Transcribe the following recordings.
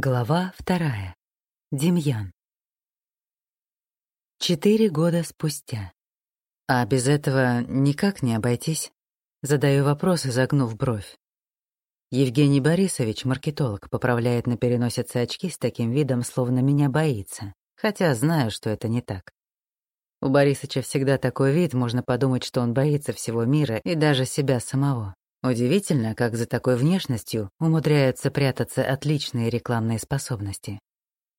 Глава вторая. Демьян. Четыре года спустя. А без этого никак не обойтись? Задаю вопрос, загнув бровь. Евгений Борисович, маркетолог, поправляет на переносице очки с таким видом, словно меня боится, хотя знаю, что это не так. У Борисыча всегда такой вид, можно подумать, что он боится всего мира и даже себя самого. Удивительно, как за такой внешностью умудряются прятаться отличные рекламные способности.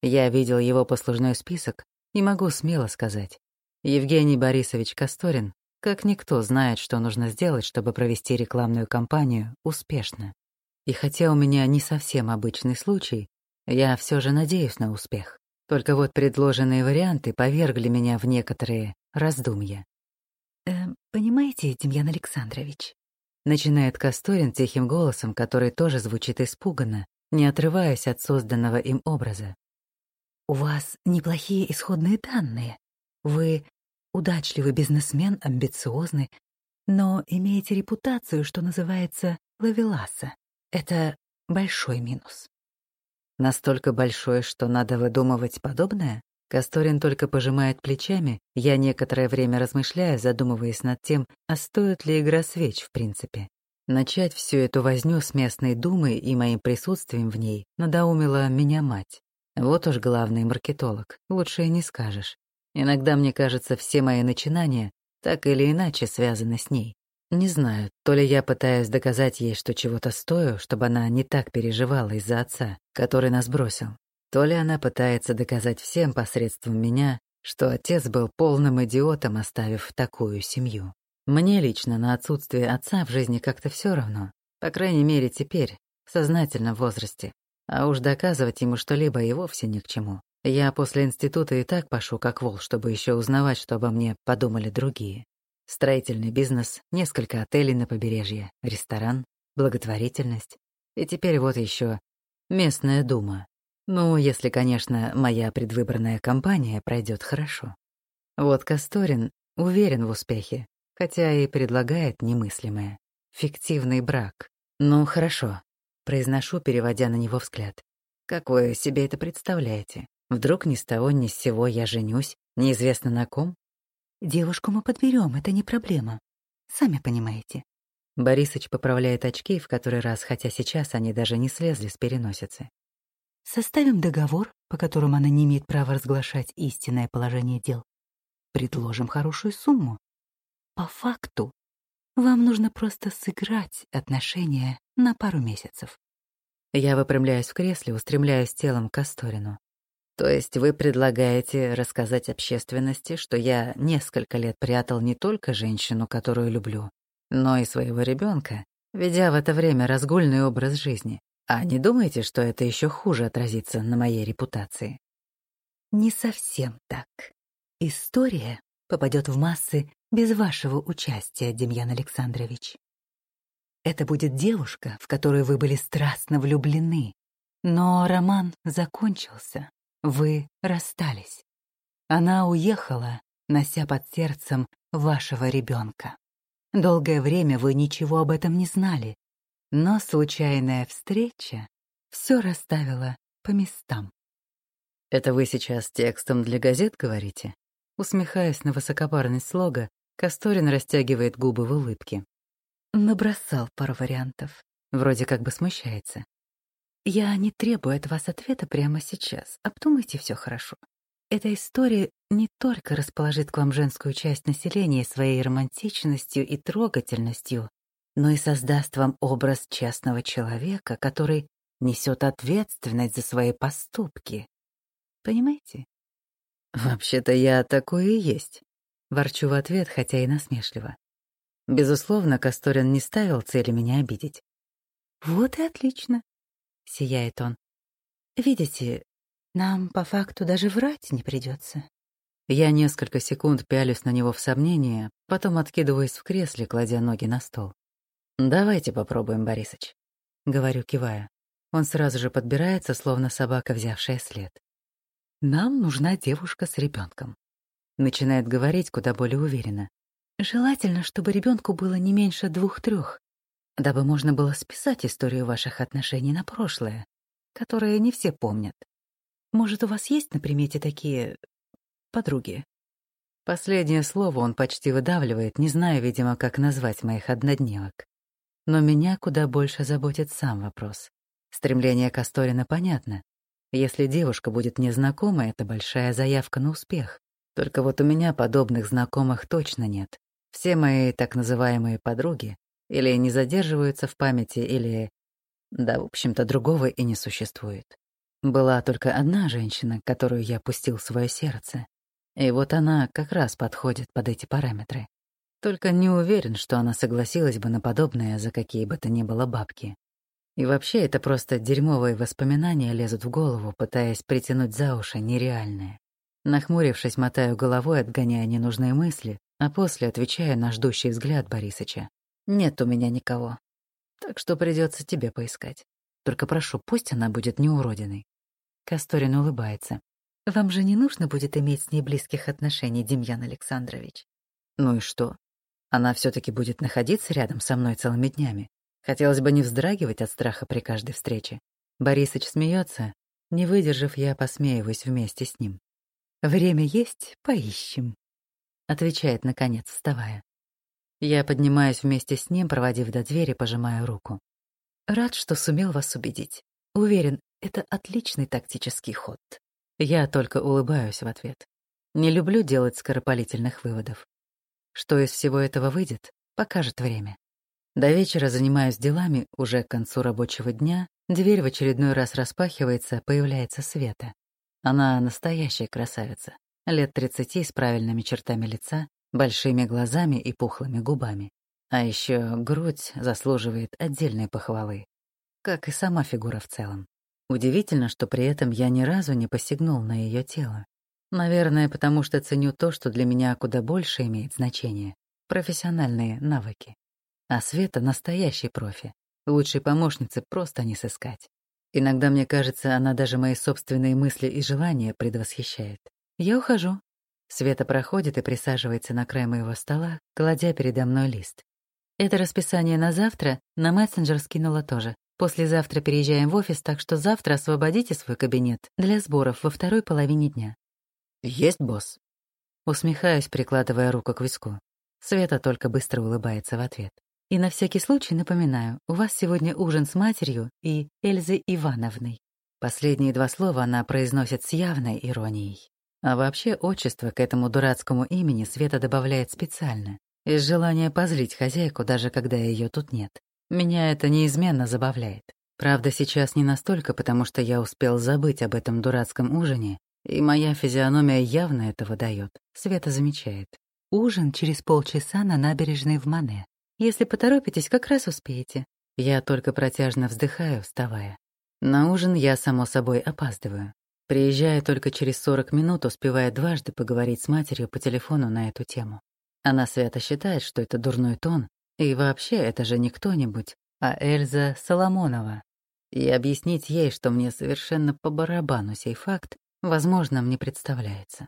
Я видел его послужной список и могу смело сказать. Евгений Борисович Косторин, как никто, знает, что нужно сделать, чтобы провести рекламную кампанию успешно. И хотя у меня не совсем обычный случай, я все же надеюсь на успех. Только вот предложенные варианты повергли меня в некоторые раздумья. «Э, «Понимаете, Демьян Александрович, Начинает Касторин тихим голосом, который тоже звучит испуганно, не отрываясь от созданного им образа. «У вас неплохие исходные данные. Вы удачливый бизнесмен, амбициозный, но имеете репутацию, что называется, лавеласа. Это большой минус». Настолько большой, что надо выдумывать подобное? Касторин только пожимает плечами, я некоторое время размышляю, задумываясь над тем, а стоит ли игра свеч в принципе. Начать всю эту возню с местной думой и моим присутствием в ней надоумила меня мать. Вот уж главный маркетолог, лучше и не скажешь. Иногда, мне кажется, все мои начинания так или иначе связаны с ней. Не знаю, то ли я пытаюсь доказать ей, что чего-то стою, чтобы она не так переживала из-за отца, который нас бросил, то ли она пытается доказать всем посредством меня, что отец был полным идиотом, оставив такую семью. Мне лично на отсутствие отца в жизни как-то все равно. По крайней мере, теперь, в сознательном возрасте. А уж доказывать ему что-либо и вовсе ни к чему. Я после института и так пошу как вол, чтобы еще узнавать, что обо мне подумали другие. Строительный бизнес, несколько отелей на побережье, ресторан, благотворительность. И теперь вот еще местная дума, ну, если, конечно, моя предвыборная кампания пройдет хорошо. Вот Касторин уверен в успехе, хотя и предлагает немыслимое. Фиктивный брак. Ну, хорошо. Произношу, переводя на него взгляд. Как вы себе это представляете? Вдруг ни с того ни с сего я женюсь, неизвестно на ком? Девушку мы подберем, это не проблема. Сами понимаете. Борисыч поправляет очки в который раз, хотя сейчас они даже не слезли с переносицы. Составим договор, по которому она не имеет права разглашать истинное положение дел. Предложим хорошую сумму. По факту, вам нужно просто сыграть отношения на пару месяцев. Я выпрямляюсь в кресле, устремляюсь телом к Асторину. То есть вы предлагаете рассказать общественности, что я несколько лет прятал не только женщину, которую люблю, но и своего ребенка, ведя в это время разгульный образ жизни. А не думаете, что это еще хуже отразится на моей репутации? Не совсем так. История попадет в массы без вашего участия, Демьян Александрович. Это будет девушка, в которую вы были страстно влюблены. Но роман закончился. Вы расстались. Она уехала, нося под сердцем вашего ребенка. Долгое время вы ничего об этом не знали, но случайная встреча все расставила по местам. «Это вы сейчас текстом для газет говорите?» Усмехаясь на высокопарность слога, Касторин растягивает губы в улыбке. Набросал пару вариантов. Вроде как бы смущается. Я не требую от вас ответа прямо сейчас. Обдумайте все хорошо. Эта история не только расположит к вам женскую часть населения своей романтичностью и трогательностью, но и создаст вам образ честного человека, который несет ответственность за свои поступки. Понимаете? «Вообще-то я такой и есть», — ворчу в ответ, хотя и насмешливо. Безусловно, Касторин не ставил цели меня обидеть. «Вот и отлично», — сияет он. «Видите, нам по факту даже врать не придется. Я несколько секунд пялюсь на него в сомнение, потом откидываюсь в кресле, кладя ноги на стол. «Давайте попробуем, Борисыч», — говорю, кивая. Он сразу же подбирается, словно собака, взявшая след. «Нам нужна девушка с ребенком. Начинает говорить куда более уверенно. «Желательно, чтобы ребенку было не меньше двух-трех, дабы можно было списать историю ваших отношений на прошлое, которые не все помнят. Может, у вас есть на примете такие... подруги?» Последнее слово он почти выдавливает, не зная, видимо, как назвать моих однодневок. Но меня куда больше заботит сам вопрос. Стремление Касторина понятно. Если девушка будет мне знакома, это большая заявка на успех. Только вот у меня подобных знакомых точно нет. Все мои так называемые подруги или не задерживаются в памяти, или... Да, в общем-то, другого и не существует. Была только одна женщина, которую я пустил в свое сердце. И вот она как раз подходит под эти параметры. Только не уверен, что она согласилась бы на подобное за какие бы то ни было бабки. И вообще это просто дерьмовые воспоминания лезут в голову, пытаясь притянуть за уши нереальное. Нахмурившись, мотаю головой, отгоняя ненужные мысли, а после отвечаю на ждущий взгляд Борисыча. «Нет у меня никого. Так что придется тебе поискать. Только прошу, пусть она будет не уродиной». Касторин улыбается. «Вам же не нужно будет иметь с ней близких отношений, Демьян Александрович». «Ну и что? Она все таки будет находиться рядом со мной целыми днями. Хотелось бы не вздрагивать от страха при каждой встрече. Борисыч смеется. Не выдержав, я посмеиваюсь вместе с ним. «Время есть, поищем», — отвечает, наконец, вставая. Я поднимаюсь вместе с ним, проводив до двери, пожимая руку. «Рад, что сумел вас убедить. Уверен, это отличный тактический ход». Я только улыбаюсь в ответ. Не люблю делать скоропалительных выводов. Что из всего этого выйдет, покажет время. До вечера занимаюсь делами, уже к концу рабочего дня, дверь в очередной раз распахивается, появляется Света. Она настоящая красавица, лет 30 с правильными чертами лица, большими глазами и пухлыми губами. А еще грудь заслуживает отдельной похвалы, как и сама фигура в целом. Удивительно, что при этом я ни разу не посягнул на ее тело. Наверное, потому что ценю то, что для меня куда больше имеет значение — профессиональные навыки. А Света — настоящий профи. Лучшей помощницы просто не сыскать. Иногда мне кажется, она даже мои собственные мысли и желания предвосхищает. Я ухожу. Света проходит и присаживается на край моего стола, кладя передо мной лист. Это расписание на завтра на мессенджер скинула тоже. Послезавтра переезжаем в офис, так что завтра освободите свой кабинет для сборов во второй половине дня. «Есть, босс?» Усмехаюсь, прикладывая руку к виску. Света только быстро улыбается в ответ. «И на всякий случай напоминаю, у вас сегодня ужин с матерью и Эльзой Ивановной». Последние два слова она произносит с явной иронией. А вообще отчество к этому дурацкому имени Света добавляет специально, из желания позлить хозяйку, даже когда ее тут нет. Меня это неизменно забавляет. Правда, сейчас не настолько, потому что я успел забыть об этом дурацком ужине и моя физиономия явно это выдает. Света замечает. Ужин через полчаса на набережной в Мане. Если поторопитесь, как раз успеете. Я только протяжно вздыхаю, вставая. На ужин я, само собой, опаздываю. Приезжаю только через 40 минут, успевая дважды поговорить с матерью по телефону на эту тему. Она свято считает, что это дурной тон, и вообще это же не кто-нибудь, а Эльза Соломонова. И объяснить ей, что мне совершенно по барабану сей факт, Возможно, мне представляется.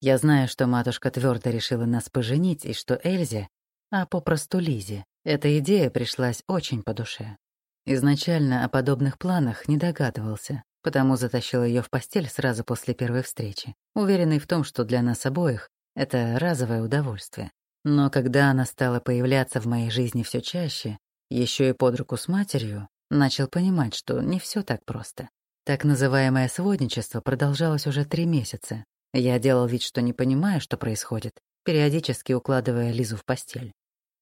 Я знаю, что матушка твердо решила нас поженить, и что Эльзе, а попросту Лизе, эта идея пришлась очень по душе. Изначально о подобных планах не догадывался, потому затащил ее в постель сразу после первой встречи, уверенный в том, что для нас обоих это разовое удовольствие. Но когда она стала появляться в моей жизни все чаще, еще и под руку с матерью, начал понимать, что не все так просто. Так называемое сводничество продолжалось уже три месяца. Я делал вид, что не понимаю, что происходит, периодически укладывая Лизу в постель.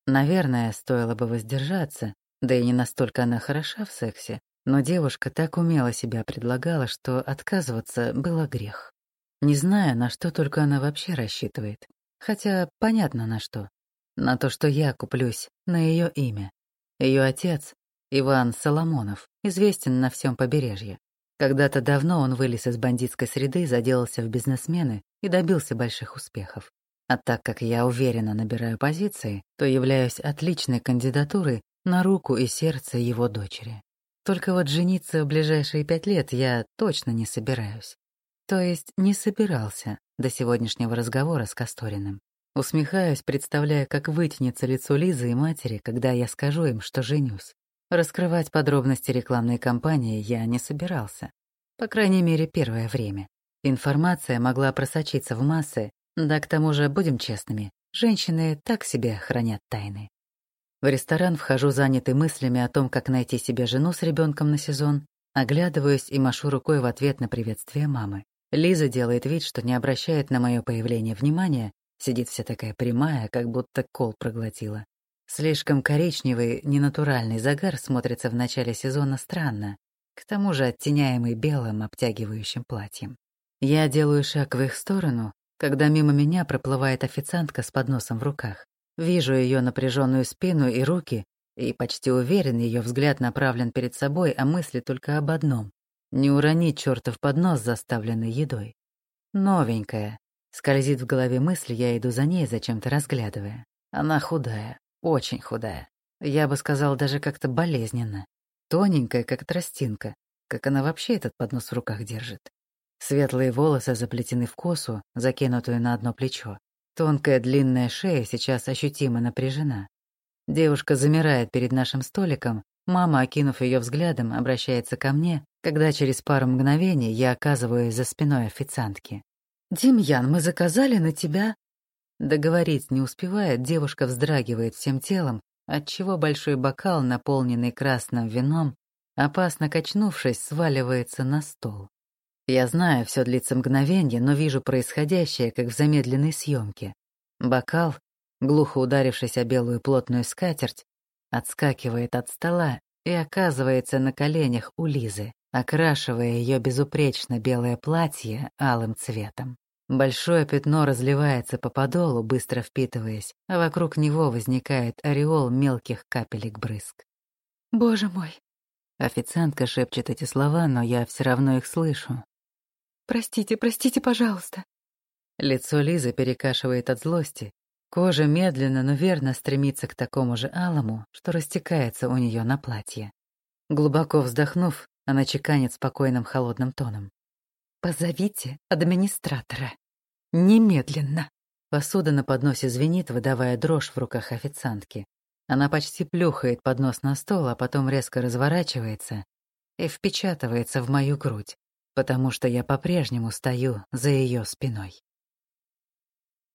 Наверное, стоило бы воздержаться, да и не настолько она хороша в сексе, но девушка так умело себя предлагала, что отказываться было грех. Не знаю, на что только она вообще рассчитывает. Хотя понятно на что. На то, что я куплюсь на ее имя. Ее отец, Иван Соломонов, известен на всем побережье. Когда-то давно он вылез из бандитской среды, заделался в бизнесмены и добился больших успехов. А так как я уверенно набираю позиции, то являюсь отличной кандидатурой на руку и сердце его дочери. Только вот жениться в ближайшие пять лет я точно не собираюсь. То есть не собирался до сегодняшнего разговора с Касториным. Усмехаюсь, представляя, как вытянется лицо Лизы и матери, когда я скажу им, что женюсь. Раскрывать подробности рекламной кампании я не собирался. По крайней мере, первое время. Информация могла просочиться в массы, да к тому же, будем честными, женщины так себе хранят тайны. В ресторан вхожу занятый мыслями о том, как найти себе жену с ребенком на сезон, оглядываюсь и машу рукой в ответ на приветствие мамы. Лиза делает вид, что не обращает на мое появление внимания, сидит вся такая прямая, как будто кол проглотила. Слишком коричневый, ненатуральный загар смотрится в начале сезона странно, к тому же оттеняемый белым обтягивающим платьем. Я делаю шаг в их сторону, когда мимо меня проплывает официантка с подносом в руках. Вижу ее напряженную спину и руки, и почти уверен, ее взгляд направлен перед собой, а мысли только об одном — не уронить чертов поднос, заставленный едой. Новенькая. Скользит в голове мысль, я иду за ней, зачем-то разглядывая. Она худая, очень худая. Я бы сказал, даже как-то болезненно. Тоненькая, как тростинка. Как она вообще этот поднос в руках держит? Светлые волосы заплетены в косу, закинутую на одно плечо. Тонкая длинная шея сейчас ощутимо напряжена. Девушка замирает перед нашим столиком, мама, окинув ее взглядом, обращается ко мне, когда через пару мгновений я оказываюсь за спиной официантки. «Демьян, мы заказали на тебя...» Договорить не успевает, девушка вздрагивает всем телом, отчего большой бокал, наполненный красным вином, опасно качнувшись, сваливается на стол. Я знаю, все длится мгновенье, но вижу происходящее, как в замедленной съемке. Бокал, глухо ударившись о белую плотную скатерть, отскакивает от стола и оказывается на коленях у Лизы, окрашивая ее безупречно белое платье алым цветом. Большое пятно разливается по подолу, быстро впитываясь, а вокруг него возникает ореол мелких капелек брызг. «Боже мой!» Официантка шепчет эти слова, но я все равно их слышу. Простите, простите, пожалуйста. Лицо Лизы перекашивает от злости. Кожа медленно, но верно стремится к такому же алому, что растекается у нее на платье. Глубоко вздохнув, она чеканит спокойным холодным тоном. «Позовите администратора. Немедленно!» Посуда на подносе звенит, выдавая дрожь в руках официантки. Она почти плюхает поднос на стол, а потом резко разворачивается и впечатывается в мою грудь потому что я по-прежнему стою за ее спиной.